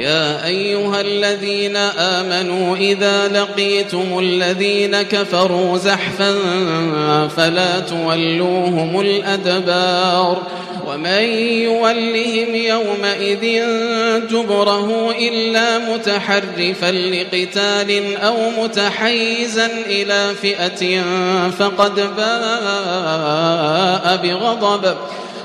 يا أيها الذين آمنوا إذا لقيتم الذين كفروا زحفا فلا تولوهم الأدبار ومن يولهم يومئذ جبره إلا متحرفا لقتال أو متحيزا إلى فئة فقد باء بغضب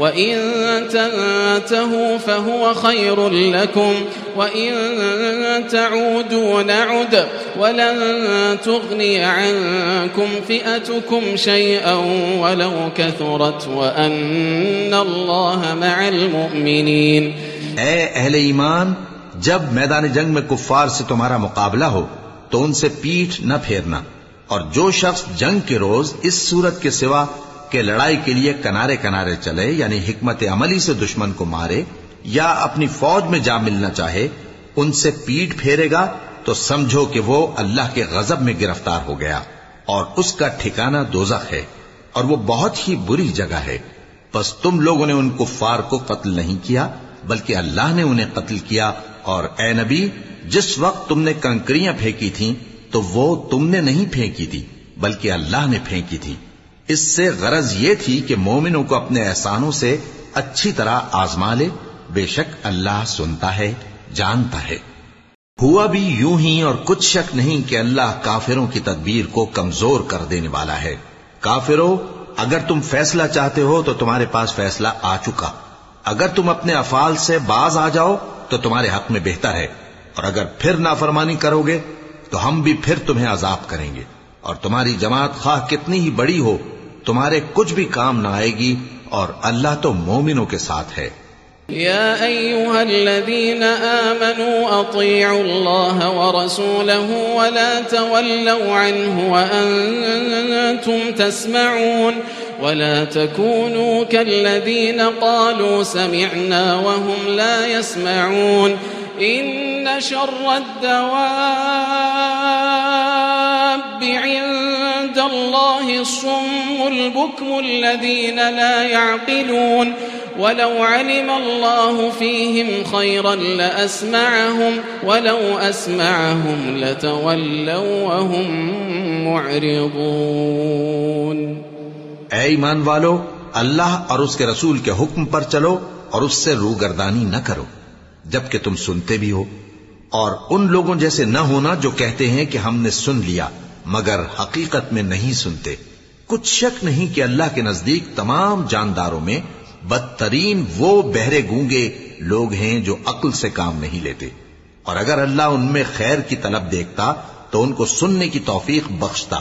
وإن تنتهوا فهو خير لكم وإن تعودوا نعد ولن تغني عنكم فئتكم شيئا ولو كثرت وأن الله مع المؤمنين اے اہل ایمان، جب میدان جنگ میں کفار سے تمہارا مقابلہ ہو، تو ان سے پیٹھ نہ پھیرنا، اور جو شخص جنگ کے روز اس صورت کے سوا کہ لڑائی کے لیے کنارے کنارے چلے یعنی حکمت عملی سے دشمن کو مارے یا اپنی فوج میں جا ملنا چاہے، ان سے پیٹ پھیرے گا تو سمجھو کہ وہ اللہ کے غضب میں گرفتار ہو گیا اور اس کا ٹھکانہ دوزخ ہے اور وہ بہت ہی بری جگہ ہے۔ بس تم لوگوں نے ان کفار کو قتل نہیں کیا، بلکہ اللہ نے انہیں قتل کیا اور اے نبی، جس وقت تم نے کنکریاں پھینکی تھیں تو وہ تم نے نہیں پھینکی تھی، بلکہ اللہ نے پھینکی تھی۔ اس سے غرض یہ تھی کہ مومنوں کو اپنے احسانوں سے اچھی طرح آزما لے، بے شک اللہ سنتا ہے، جانتا ہے۔ ہوا بھی یوں ہی اور کچھ شک نہیں کہ اللہ کافروں کی تدبیر کو کمزور کر دینے والا ہے۔ کافروں، اگر تم فیصلہ چاہتے ہو تو تمہارے پاس فیصلہ آ چکا۔ اگر تم اپنے افعال سے باز آ جاؤ تو تمہارے حق میں بہتر ہے۔ اور اگر پھر نافرمانی کرو گے تو ہم بھی پھر تمہیں عذاب کریں گے۔ اور تمہاری جماعت خواہ کتنی ہی بڑی ہو تمہارے کچھ بھی کام نہ آئے گی اور اللہ تو مومنوں کے ساتھ ہے۔ يا أيها الذين آمنوا أطيعوا الله ورسوله ولا تولوا عنه وأنتم تسمعون ولا تكونوا كالذين قالوا سمعنا وهم لا يسمعون إن شر الدواب عند الله الصم البكم الذين لا يعقلون ولو علم الله فيهم خيرا لأسمعهم ولو أسمعهم لتولوا وهم معرضون اے ایمان والو، اللہ اور اس کے رسول کے حکم پر چلو اور اس سے روگردانی نہ کرو، جبکہ تم سنتے بھی ہو، اور ان لوگوں جیسے نہ ہونا جو کہتے ہیں کہ ہم نے سن لیا۔ مگر حقیقت میں نہیں سنتے۔ کچھ شک نہیں کہ اللہ کے نزدیک تمام جانداروں میں بدترین وہ بہرے گونگے لوگ ہیں جو عقل سے کام نہیں لیتے۔ اور اگر اللہ ان میں خیر کی طلب دیکھتا، تو ان کو سننے کی توفیق بخشتا۔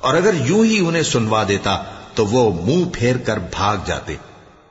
اور اگر یوں ہی انہیں سنوا دیتا، تو وہ منہ پھیر کر بھاگ جاتے۔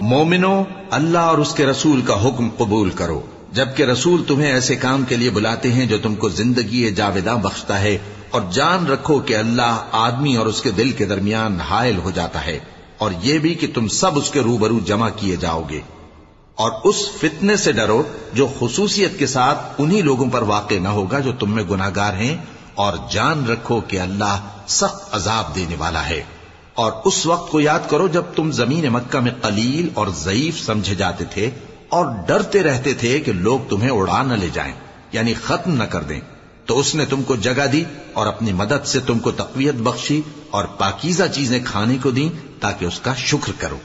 مومنو، اللہ اور اس کے رسول کا حکم قبول کرو۔ جبکہ رسول تمہیں ایسے کام کے لیے بلاتے ہیں جو تم کو زندگی جاویدہ بخشتا ہے، اور جان رکھو کہ اللہ آدمی اور اس کے دل کے درمیان حائل ہو جاتا ہے۔ اور یہ بھی کہ تم سب اس کے روبرو جمع کیے جاؤ گے۔ اور اس فتنے سے ڈرو جو خصوصیت کے ساتھ انہی لوگوں پر واقع نہ ہوگا جو تم میں گناہگار ہیں، اور جان رکھو کہ اللہ سخت عذاب دینے والا ہے۔ اور اس وقت کو یاد کرو جب تم زمین مکہ میں قلیل اور ضعیف سمجھے جاتے تھے اور ڈرتے رہتے تھے کہ لوگ تمہیں اڑا نہ لے جائیں یعنی ختم نہ کر دیں۔ تو اس نے تم کو جگہ دی اور اپنی مدد سے تم کو تقویت بخشی اور پاکیزہ چیزیں کھانے کو دیں تاکہ اس کا شکر کرو۔